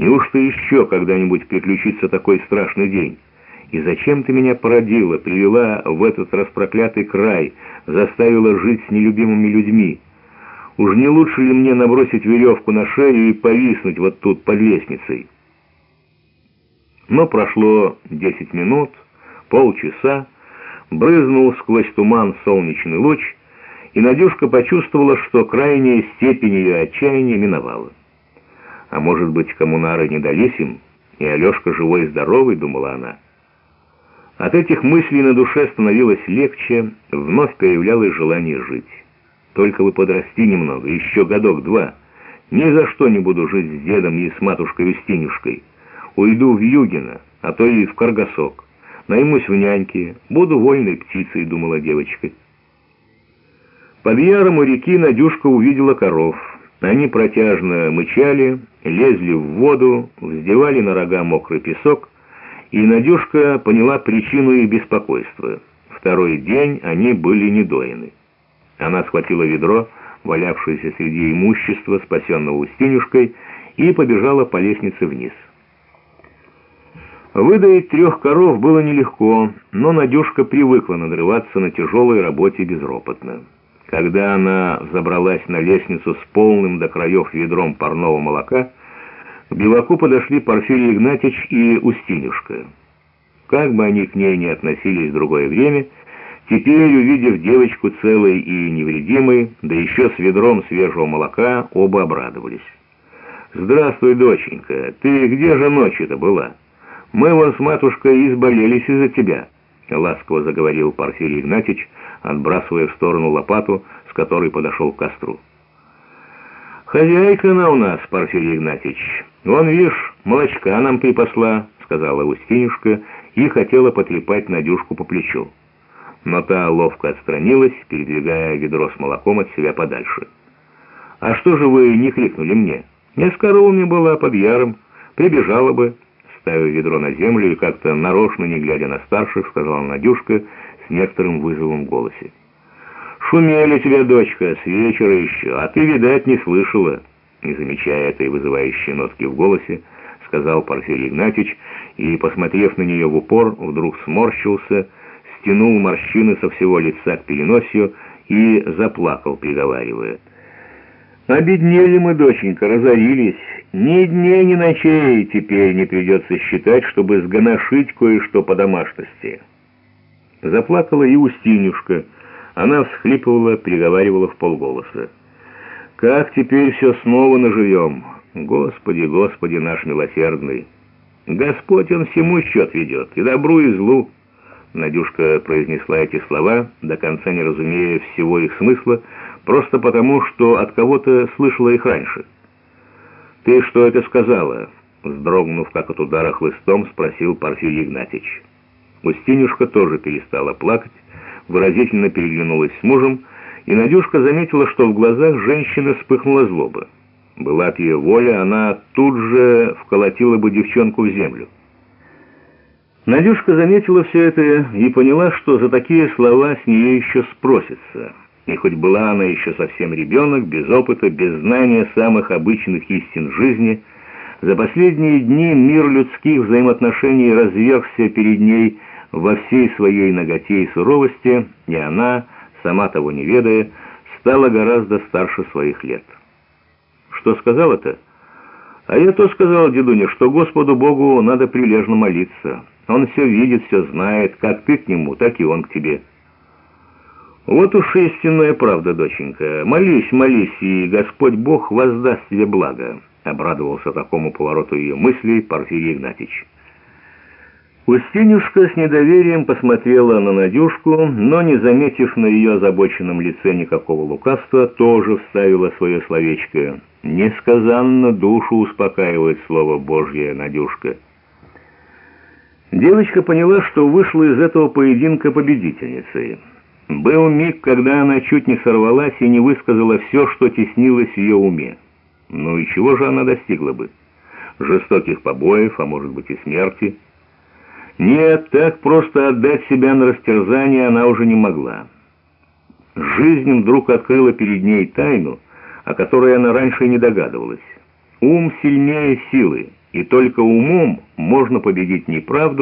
Неужто еще когда-нибудь приключится такой страшный день? И зачем ты меня породила, привела в этот распроклятый край, заставила жить с нелюбимыми людьми? Уж не лучше ли мне набросить веревку на шею и повиснуть вот тут под лестницей? Но прошло десять минут, полчаса, брызнул сквозь туман солнечный луч, и Надюшка почувствовала, что крайняя степень ее отчаяния миновала. А может быть, коммунары не дались им, и Алешка живой и здоровый, думала она. От этих мыслей на душе становилось легче, вновь появлялось желание жить. Только вы подрасти немного, еще годок-два. Ни за что не буду жить с дедом и с матушкой Устинюшкой. Уйду в Югино, а то и в Каргасок. Наймусь в няньке, буду вольной птицей, думала девочка. Под яром у реки Надюшка увидела коров. Они протяжно мычали, лезли в воду, вздевали на рога мокрый песок, и Надюшка поняла причину их беспокойства. Второй день они были недоены. Она схватила ведро, валявшееся среди имущества, спасенного Устинюшкой, и побежала по лестнице вниз. Выдаить трех коров было нелегко, но Надюшка привыкла надрываться на тяжелой работе безропотно. Когда она забралась на лестницу с полным до краев ведром парного молока, к Белаку подошли Порфирий Игнатьич и Устинюшка. Как бы они к ней ни относились в другое время, теперь, увидев девочку целой и невредимой, да еще с ведром свежего молока, оба обрадовались. «Здравствуй, доченька, ты где же ночью-то была? Мы вон с матушкой изболелись из-за тебя», — ласково заговорил Порфирий Игнатьич, отбрасывая в сторону лопату, с которой подошел к костру. «Хозяйка она у нас, Порфирий Игнатьич. Вон, видишь, молочка нам припасла», — сказала Устинюшка и хотела потрепать Надюшку по плечу. Но та ловко отстранилась, передвигая ведро с молоком от себя подальше. «А что же вы не крикнули мне? Я с коровами была под яром, прибежала бы». Ставив ведро на землю и как-то нарочно, не глядя на старших, сказала Надюшка с некоторым вызовом в голосе. «Шумели тебя, дочка, с вечера еще, а ты, видать, не слышала». Не замечая этой вызывающей нотки в голосе, сказал Порфирий Игнатьич, и, посмотрев на нее в упор, вдруг сморщился, стянул морщины со всего лица к переносию и заплакал, приговаривая. «Обеднели мы, доченька, разорились. Ни дней, ни ночей теперь не придется считать, чтобы сгоношить кое-что по домашности». Заплакала и Устинюшка, она всхлипывала, приговаривала в полголоса. «Как теперь все снова наживем? Господи, Господи наш милосердный! Господь, Он всему счет ведет, и добру, и злу!» Надюшка произнесла эти слова, до конца не разумея всего их смысла, просто потому, что от кого-то слышала их раньше. «Ты что это сказала?» Вздрогнув, как от удара хлыстом, спросил Порфирий Игнатьич. Устинюшка тоже перестала плакать, выразительно переглянулась с мужем, и Надюшка заметила, что в глазах женщины вспыхнула злоба. Была от ее воля, она тут же вколотила бы девчонку в землю. Надюшка заметила все это и поняла, что за такие слова с нее еще спросится. И хоть была она еще совсем ребенок, без опыта, без знания самых обычных истин жизни, за последние дни мир людских взаимоотношений развергся перед ней во всей своей наготе и суровости, и она, сама того не ведая, стала гораздо старше своих лет. Что сказал это? А я то сказал, дедуня, что Господу Богу надо прилежно молиться. Он все видит, все знает, как ты к нему, так и он к тебе. Вот уж истинная правда, доченька. Молись, молись, и Господь Бог воздаст тебе благо. Обрадовался такому повороту ее мыслей Порфирий Игнатьич. Устинюшка с недоверием посмотрела на Надюшку, но, не заметив на ее озабоченном лице никакого лукавства, тоже вставила свое словечко. Несказанно душу успокаивает слово Божье, Надюшка. Девочка поняла, что вышла из этого поединка победительницей. Был миг, когда она чуть не сорвалась и не высказала все, что теснилось в ее уме. Ну и чего же она достигла бы? Жестоких побоев, а может быть и смерти – нет, так просто отдать себя на растерзание она уже не могла. Жизнь вдруг открыла перед ней тайну, о которой она раньше не догадывалась. Ум сильнее силы, и только умом можно победить неправду,